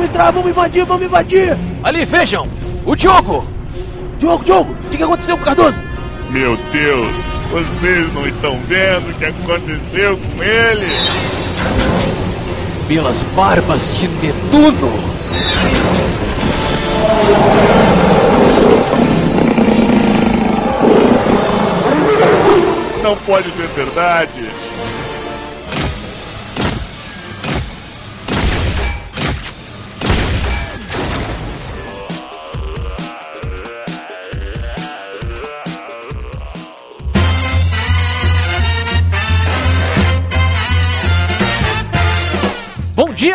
vamos entrar, vamos invadir, vamos invadir! Ali, vejam! O Diogo! Diogo, Diogo, o que, que aconteceu com o Cardoso? Meu Deus, vocês não estão vendo o que aconteceu com ele? Pelas barbas de Netuno! Não pode ser verdade.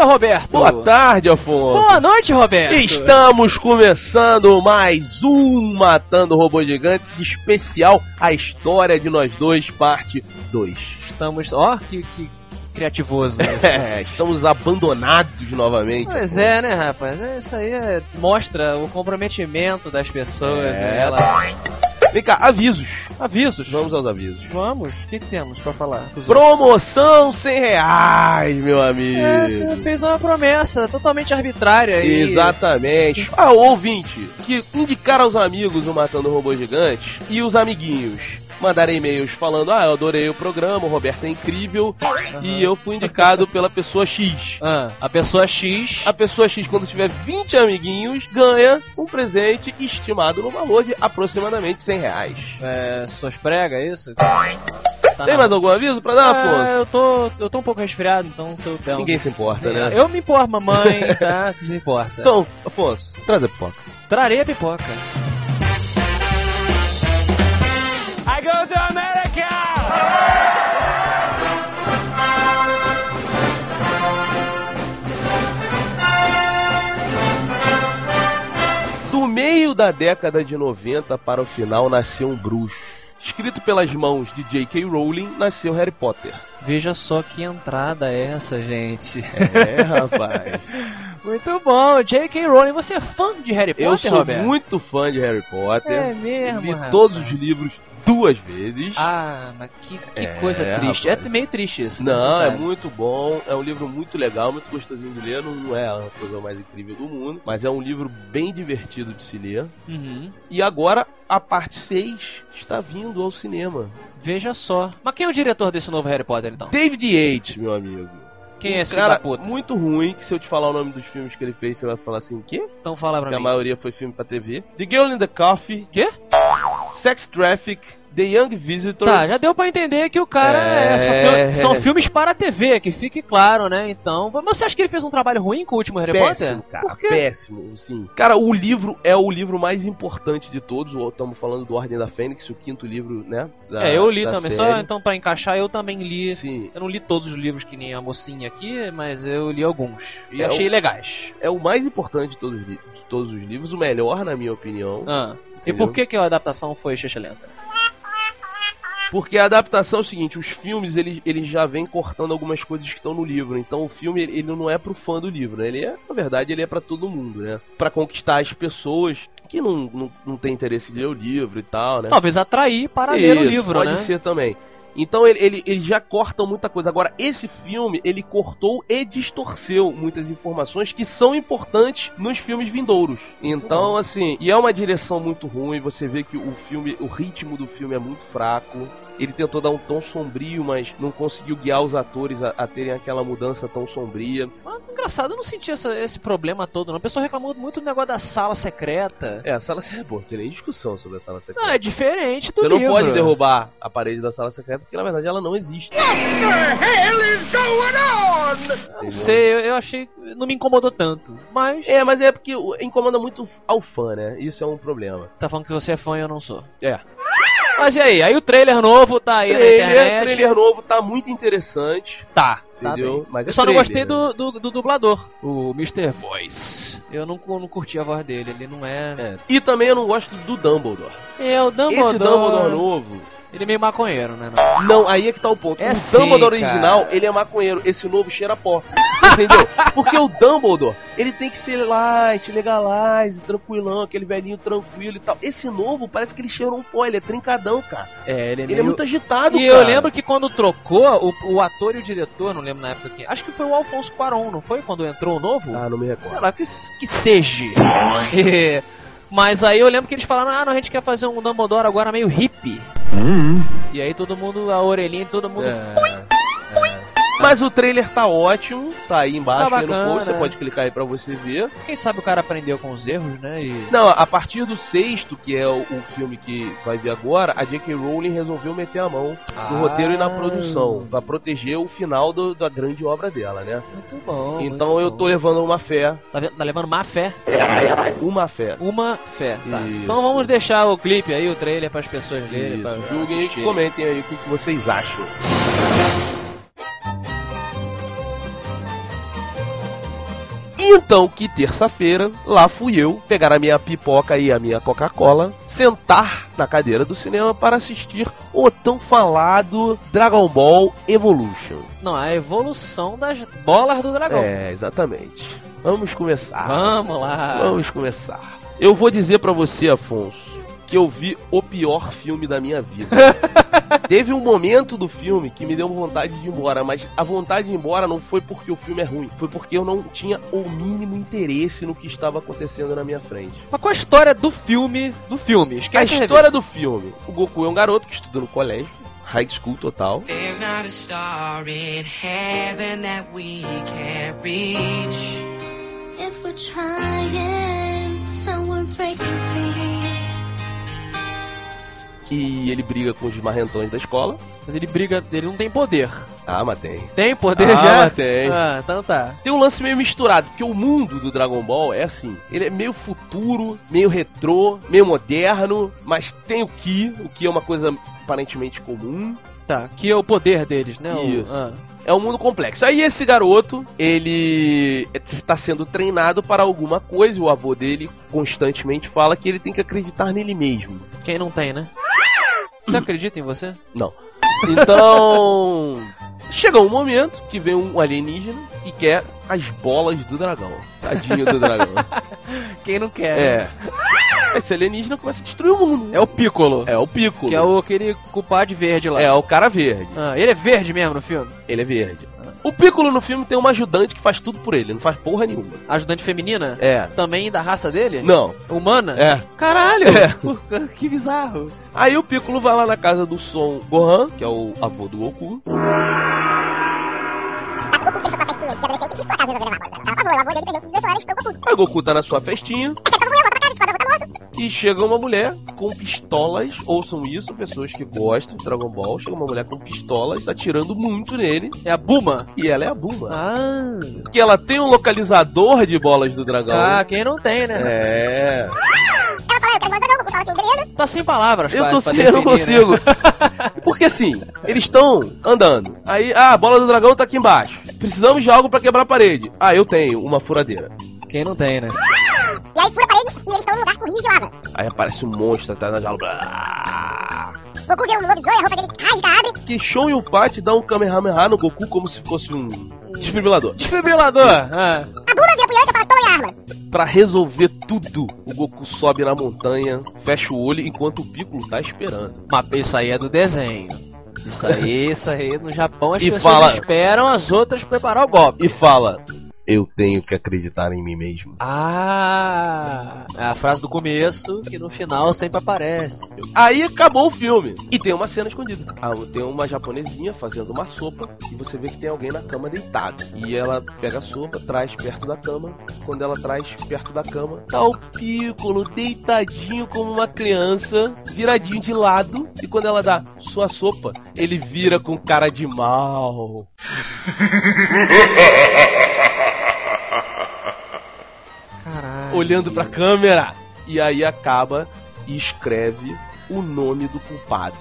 Roberto! Boa tarde, Afonso! Boa noite, Roberto! Estamos começando mais um Matando Robôs Gigantes especial A História de Nós Dois, parte 2. Estamos. Ó, que, que criativoso isso. É, estamos abandonados novamente. Pois é, né, rapaz? Isso aí é- mostra o comprometimento das pessoas. É. né? Ela... Vem cá, avisos. Avisos. Vamos aos avisos. Vamos. O que, que temos pra falar? Promoção 100 reais, meu amigo. É, você fez uma promessa totalmente arbitrária aí. Exatamente. Ah, ouvinte, que indicar aos amigos o Matando Robôs Gigantes e os amiguinhos mandarem e-mails falando: Ah, eu adorei o programa, o Roberto é incrível e eu fui indicado pela pessoa X. Ah, a pessoa X. A pessoa X, quando tiver 20 amiguinhos, ganha um presente estimado no valor de aproximadamente 100 reais. É, suas pregas, é isso? Tá Tem na- mais algum aviso pra dar, É, Afonso? eu tô, eu tô um pouco resfriado, então se eu der Ninguém se importa, né? Eu me importo, mamãe, tá? Você se importa. Então, Afonso, traz a pipoca. Trarei a pipoca. Go to America! Do meio da década de 90 para o final nasceu um bruxo. Escrito pelas mãos de J.K. Rowling, nasceu Harry Potter. Veja só que entrada é essa, gente. É, rapaz. Muito bom. J.K. Rowling, você é fã de Harry Potter, Eu sou Roberto? muito fã de Harry Potter. É mesmo, Li rapaz. todos os livros duas vezes. Ah, mas que, que É, coisa triste. rapaz. É meio triste isso. né? Não, é muito bom, é um livro muito legal, muito gostosinho de ler, não é a coisa mais incrível do mundo, mas é um livro bem divertido de se ler. Uhum. E agora a parte 6 está vindo ao cinema. Veja só. Mas quem é o diretor desse novo Harry Potter, então? David Yates, meu amigo. Quem é Um esse filho cara muito ruim, que se eu te falar o nome dos filmes que ele fez, você vai falar assim, quê? Então fala pra Porque a mim. maioria foi filme pra TV. The Girl in the Coffee. Quê? Sex Traffic. The Young Visitors. Tá, já deu pra entender que o cara é... É. são, fil- são filmes para a TV, que fique claro, né? Então, mas você acha que ele fez um trabalho ruim com o último Harry Péssimo, Potter? cara. Péssimo, sim. Cara, o livro é o livro mais importante de todos. Estamos falando do Ordem da Fênix, o quinto livro, né? da- é, eu li também. série. Só então pra encaixar, eu também li. Sim. Eu não li todos os livros que nem a mocinha aqui, mas eu li alguns. E É, achei o- legais. É o mais importante de todos, de todos os livros, o melhor, na minha opinião. Ah. E por que, que a adaptação foi lenta? Porque a adaptação é o seguinte, os filmes eles, eles já vêm cortando algumas coisas que estão no livro. Então o filme ele, ele não é pro fã do livro, né? Ele é, na verdade, ele é pra todo mundo, né? Pra conquistar as pessoas que não, não, não tem interesse em ler o livro e tal, né? Talvez atrair para ler o Isso, livro, pode né? ser também. Então ele, ele, ele já corta muita coisa. Agora, esse filme, ele cortou e distorceu muitas informações que são importantes nos filmes vindouros. Então, assim, e é uma direção muito ruim. Você vê que o filme, o ritmo do filme é muito fraco. Ele tentou dar um tom sombrio, mas não conseguiu guiar os atores a, a terem aquela mudança tão sombria. Mas, engraçado, eu não senti essa- esse problema todo, não. O pessoal reclamou muito do negócio da sala secreta. É, a sala secreta, pô, não tem nem discussão sobre a sala secreta. Não, é diferente do Você não livro. pode derrubar a parede da sala secreta, porque na verdade ela não existe. Não entendeu? sei, eu, eu achei. Não me incomodou tanto. Mas. É, mas é porque incomoda muito ao fã, né? Isso é um problema. Tá falando que você é fã e eu não sou. É. Mas e aí? Aí o trailer novo tá aí na Trailer, internet. trailer novo tá muito interessante, Tá. tá entendeu? bem. mas é Eu só não trailer, gostei né? do, do, do dublador, o Mr. Voice. Eu não, não curti a voz dele, ele não é. É. E também eu não gosto do Dumbledore. É, o Dumbledore. Esse Dumbledore novo, Ele é meio maconheiro, né? Não? Não, aí é que tá o ponto. É o sim, Dumbledore original, ele é maconheiro. Esse novo cheira pó. Entendeu? Porque o Dumbledore, ele tem que ser light, legalize, tranquilão, aquele velhinho tranquilo e tal. Esse novo parece que ele cheirou um pó, ele é trincadão, cara. É, ele é Ele meio... é muito agitado, E cara. eu lembro que quando trocou, o, o ator e o diretor, não lembro na época quem. Acho que foi o Alfonso Cuarón, não foi? Quando entrou o novo? Ah, não me Sei recordo. lá, que, que seja. É, Mas aí eu lembro que eles falaram, ah, não, a gente quer fazer um Dumbledore agora meio hippie. E aí todo mundo, a orelhinha todo mundo. É, é. Mas o trailer tá ótimo, tá aí embaixo Tá aí no post, você é. pode clicar aí pra você ver. Quem sabe o cara aprendeu com os erros, né? E... Não, a partir do sexto, que é o, o filme que vai vir agora, a J.K. Rowling resolveu meter a mão no Ah. roteiro e na produção, pra proteger o final do- da grande obra dela, né? Muito bom. Então muito eu bom. tô levando uma fé, Tá, tá levando má fé. uma fé. Uma fé, tá. Então vamos deixar o clipe aí, o trailer pras pessoas verem. julguem e comentem aí o que vocês acham. Então, que terça-feira, lá fui eu pegar a minha pipoca e a minha Coca-Cola, sentar na cadeira do cinema para assistir o tão falado Dragon Ball Evolution. Não, a evolução das bolas do dragão. É, exatamente. Vamos começar. Vamos lá. Vamos começar. Eu vou dizer pra você, Afonso, que eu vi o pior filme da minha vida. Teve um momento do filme que me deu vontade de ir embora, mas a vontade de ir embora não foi porque o filme é ruim, foi porque eu não tinha o mínimo interesse no que estava acontecendo na minha frente. Mas qual a história do filme? Do filme, A esquece história do filme: o Goku é um garoto que estuda no colégio, high school total. There's not a star in heaven that we can't reach. If we're trying, so we're breaking free. E ele briga com os marrentões da escola. Mas ele briga, ele não tem poder. Ah, mas tem. Tem poder Ah, já? mas tem. Ah, então tá. Tem um lance meio misturado, porque o mundo do Dragon Ball é assim, ele é meio futuro, meio retrô, meio moderno, mas tem o Ki, o Ki é uma coisa aparentemente comum. Tá, que é o poder deles, né? O- Isso. ah. É um mundo complexo. Aí esse garoto, ele está sendo treinado para alguma coisa, e o avô dele constantemente fala que ele tem que acreditar nele mesmo. Quem não tem, né? Você acredita em você? Não. Então, chega um momento que vem um alienígena e quer as bolas do dragão. Tadinho do dragão. Quem não quer? É. Esse alienígena começa a destruir o mundo. É o Piccolo. É o Piccolo. Que é o aquele culpado de verde lá. É o cara verde. Ah, ele é verde mesmo no filme? Ele é verde. O Piccolo no filme tem uma ajudante que faz tudo por ele, não faz porra nenhuma. Ajudante feminina? É. Também da raça dele? Não. Humana? É. Caralho! É. que bizarro. Aí o Piccolo vai lá na casa do Son Gohan, que é o avô do Goku. Aí o Goku tá na sua festinha. E chega uma mulher com pistolas, ouçam isso, pessoas que gostam de Dragon Ball. Chega uma mulher com pistolas, atirando muito nele. É a Buma? E ela é a Buma. Ah. Que ela tem um localizador de bolas do dragão. Ah, quem não tem, né? É. Tá sem palavras, Eu tô sem, eu não né? consigo. Porque assim, eles estão andando. Aí, ah, a bola do dragão tá aqui embaixo. Precisamos de algo pra quebrar a parede. Ah, eu tenho uma furadeira. Quem não tem, né? Lava. Aí aparece um monstro, tá na jaula. Blá. Goku vê um lobisomem, a roupa dele rasga, abre. Que Shon Yun-Fat dá um Kamehameha no Goku como se fosse um desfibrilador. Desfibrilador! Ah. A Buma vira pro Yantia e fala, toma a arma. Pra resolver tudo, o Goku sobe na montanha, fecha o olho enquanto o Piccolo tá esperando. Mas isso aí é do desenho. Isso aí, isso aí, no Japão as E pessoas fala- esperam as outras preparar o golpe. E fala: Eu tenho que acreditar em mim mesmo. Ah, é a frase do começo que no final sempre aparece. Aí acabou o filme. E tem uma cena escondida. Ah, tem uma japonesinha fazendo uma sopa e você vê que tem alguém na cama deitado. E ela pega a sopa, traz perto da cama. Quando ela traz perto da cama, tá o Piccolo deitadinho como uma criança, viradinho de lado. E quando ela dá sua sopa, ele vira com cara de mal. olhando pra câmera. E aí acaba e escreve o nome do culpado.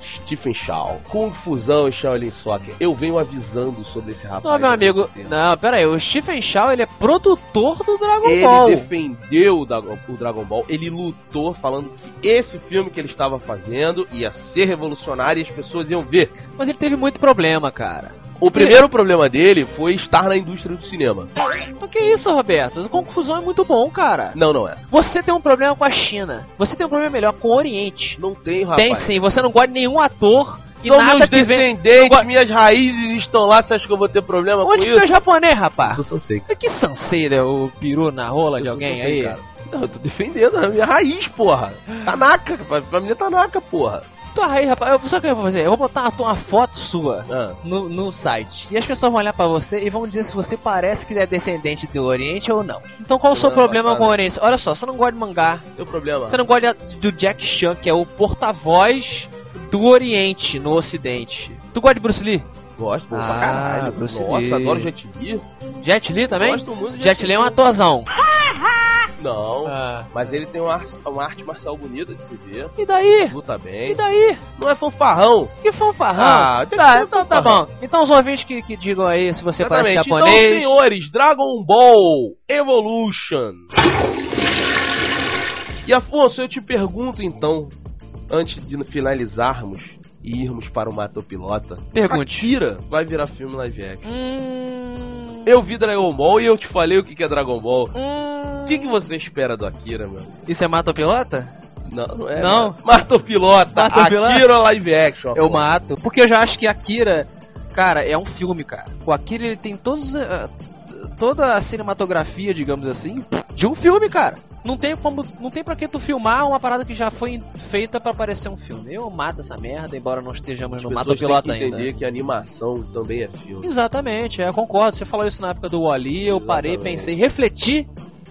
Stephen Shaw, Confusão e Shaolin Soccer. Eu venho avisando sobre esse rapaz. Não, meu amigo. Não, pera aí. O Stephen Shaw, ele é produtor do Dragon Ele Ball. defendeu o Dragon, o Dragon Ball, ele lutou falando que esse filme que ele estava fazendo ia ser revolucionário e as pessoas iam ver. Mas ele teve muito problema, cara. O primeiro problema dele foi estar na indústria do cinema. Então que isso, Roberto? A confusão é muito bom, cara. Não, não é. Você tem um problema com a China. Você tem um problema melhor com o Oriente. Não tem, rapaz. Tem sim. Você não gosta de nenhum ator e São nada meus que vem... descendentes, go- minhas raízes estão lá, você acha que eu vou ter problema Onde com que tu é isso? japonês, rapaz? Eu sou Sansei. Que Sansei, né? O peru na rola de Eu sou alguém Sansei, aí? cara. Não, eu tô defendendo a minha raiz, porra. Tanaka, pra, pra mim é Tanaka, porra. Tua raiz, rapaz. Eu, sabe o que eu vou fazer? Eu vou botar uma, uma foto sua Ah. no, no site. E as pessoas vão olhar pra você e vão dizer se você parece que é descendente do Oriente ou não. Então qual o seu problema passada. com o Oriente? Olha só, você não gosta de mangá. Tem problema. Você não gosta do Jack Chan, que é o porta-voz do Oriente no Ocidente. Tu gosta de Bruce Lee? Gosto, pô, Ah, pra caralho. Bruce Nossa, Lee. adoro Jet Li. Jet Li também? Gosto muito de Jet Li é um atorzão. Não, Ah. mas ele tem uma, ar- uma arte marcial bonita de se ver. E daí? Luta E bem. daí? Não é fanfarrão. Que fanfarrão. Ah, tem que tá, ser então tá fanfarrão. bom. Então os ouvintes que, que digam aí se você parece Exatamente. Então, japonês. senhores, Dragon Ball Evolution. E Afonso, eu te pergunto então, antes de finalizarmos e irmos para o Matopilota, Pergunte. Akira vai virar filme live action. Hum, Eu vi Dragon Ball e eu te falei o que que é Dragon Ball. hum, que, que você espera do Akira, meu? Isso é matopilota? Não, não é. Não. Matopilota. Matopilota? Akira live action. Eu Afonso. mato. Porque eu já acho que Akira, cara, é um filme, cara. O Akira ele tem todos. eh, toda a cinematografia, digamos assim, de um filme, cara. Não tem como. Não tem pra que tu filmar uma parada que já foi feita pra parecer um filme. Eu mato essa merda, embora não estejamos As no matopilota têm que entender ainda. que animação também é filme. Exatamente, é, eu concordo. Você falou isso na época do Wally, eu parei, pensei, refleti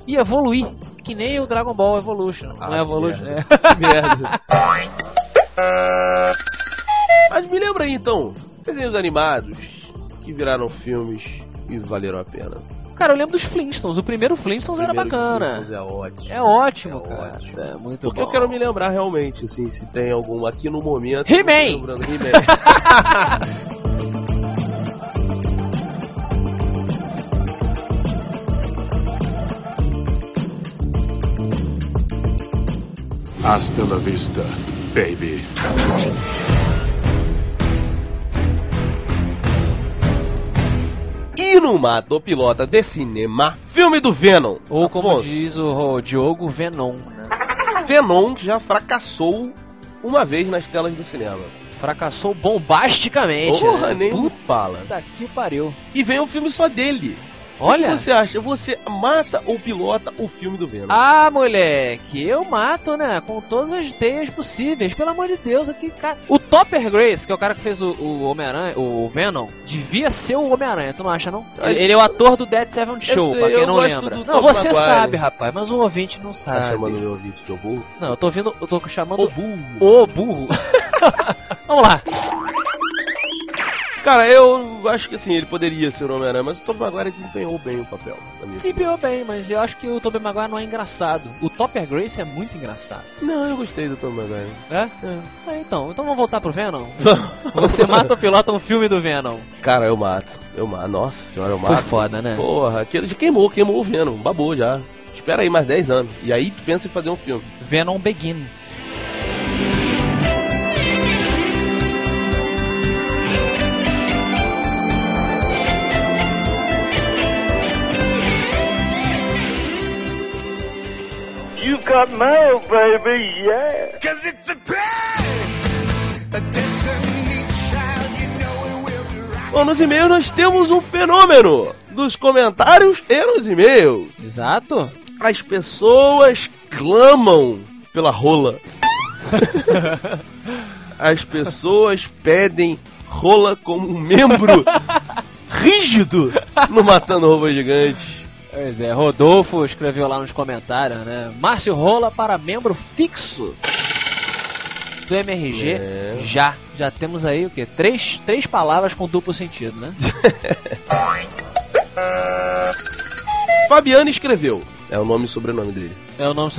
e evoluir. Que nem o Dragon Ball Evolution. não é Ah, Evolution? merda. É. Merda. Mas me lembra aí então, desenhos animados que viraram filmes e valeram a pena. Cara, eu lembro dos Flintstones. O primeiro Flintstones era Primeiro que bacana. Flintstones É ótimo. É ótimo, É cara. ótimo. É muito Porque bom. eu quero me lembrar realmente, assim, se tem algum aqui no momento. He-Man! He-Man. Hasta la vista, baby. e no Matopilota de Cinema, filme do Venom. Ou como Afonso, diz o, o Diogo, Venom, né? Venom já fracassou uma vez nas telas do cinema. Fracassou bombasticamente. Porra, né? nem Puta fala. que pariu. E vem um filme só dele. O Olha. que você acha? Você mata ou pilota o filme do Venom? Ah, moleque, eu mato, né? Com todas as teias possíveis. Pelo amor de Deus, aqui, cara. O Topper Grace, que é o cara que fez o, o Homem-Aranha, o Venom, devia ser o Homem-Aranha, tu não acha, não? Ele, ele é o ator do Dead Seven Show, sei, pra quem não lembra. Não, você Maguire. sabe, rapaz, mas o ouvinte não Tá sabe. chamando meu ouvinte de burro? Não, eu tô ouvindo, eu tô chamando O burro. o burro. Vamos lá. Cara, eu acho que assim, ele poderia ser o Homem-Aranha, mas o Tom Maguire desempenhou bem o papel. Se pior bem, mas eu acho que o Tobey Maguire não é engraçado. O Topper Grace é muito engraçado. opinião. Não, eu gostei do Tom Maguire. É? É, então, então vamos voltar pro Venom? Você mata ou pilota um filme do Venom. Cara, eu mato. Eu mato. Nossa senhora, eu mato. Foi foda, né? Porra, aquele queimou, queimou o Venom. Babou já. Espera aí mais 10 anos. E aí tu pensa em fazer um filme. Venom Begins. Got mail, baby, yeah. Cause it's a pain, a destiny child, you know it will be right. Bom, nos e-mails nós temos um fenômeno. Dos comentários e nos e-mails. Exato. As pessoas clamam pela rola. As pessoas pedem rola como um membro rígido no Matando Roupas Gigantes. Pois é, Rodolfo escreveu lá nos comentários, né? Márcio Rola para membro fixo do MRG. É. Já. Já temos aí o quê? Três, três palavras com duplo sentido, né? Fabiano escreveu. É o nome e sobrenome dele. É o nome.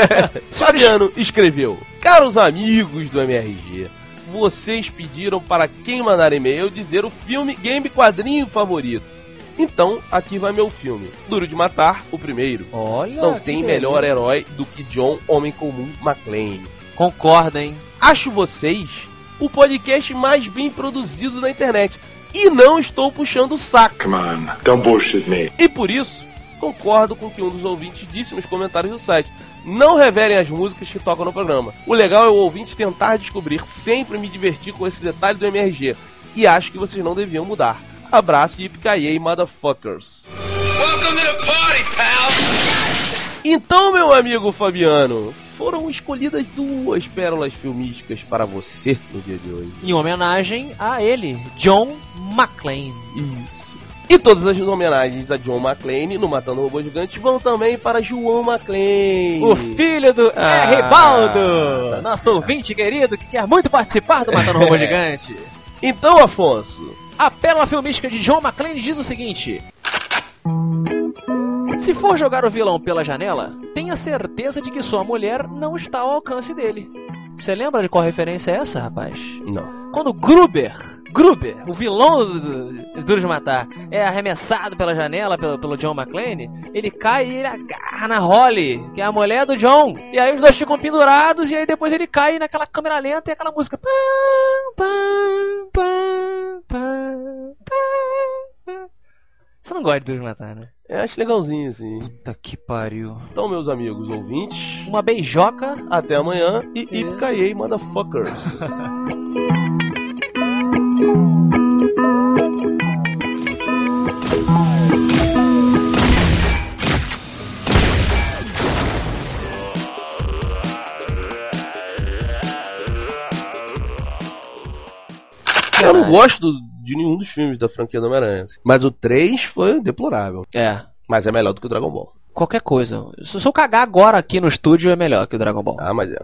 Fabiano escreveu. Caros amigos do MRG, vocês pediram para quem mandar e-mail dizer o filme, game, quadrinho favorito. Então, aqui vai meu filme. Duro de Matar, o primeiro. Olha. Não tem beleza. melhor herói do que John Homem Comum McClane. Concorda, hein? Acho vocês o podcast mais bem produzido da internet. E não estou puxando o saco. Come on, don't bullshit me. E por isso, concordo com o que um dos ouvintes disse nos comentários do site. Não revelem as músicas que tocam no programa. O legal é o ouvinte tentar descobrir. Sempre me divertir com esse detalhe do MRG. E acho que vocês não deviam mudar. Abraço e Yippee motherfuckers. Então, meu amigo Fabiano, foram escolhidas duas pérolas filmísticas para você no dia de hoje. Em homenagem a ele, John McClane. Isso. E todas as homenagens a John McClane no Matando Robô Gigante vão também para João McClane. O filho do Ah, R. tá Baldo, nosso ouvinte querido que quer muito participar do Matando Robô Gigante. Então, Afonso, A pérola filmística de John McClane diz o seguinte: Se for jogar o vilão pela janela, tenha certeza de que sua mulher não está ao alcance dele. Você lembra de qual referência é essa, rapaz? não. Quando Gruber, Gruber, o vilão do, do, Duro de Matar, é arremessado pela janela pelo, pelo John McClane, ele cai e ele agarra na Holly, que é a mulher do John. E aí os dois ficam pendurados e aí depois ele cai naquela câmera lenta e aquela música. Pam, pam, pam, pam, pam. Você não gosta de Duro de Matar, né? Eu acho legalzinho, assim. Puta que pariu. Então, meus amigos ouvintes, Uma beijoca. até amanhã e Isso. Ipcaiei, motherfuckers. Eu não gosto de nenhum dos filmes da franquia do Homem-Aranha. assim. Mas o 3 foi deplorável. É. Mas é melhor do que o Dragon Ball. Qualquer coisa. Se se eu cagar agora aqui no estúdio é melhor que o Dragon Ball. Ah, mas é.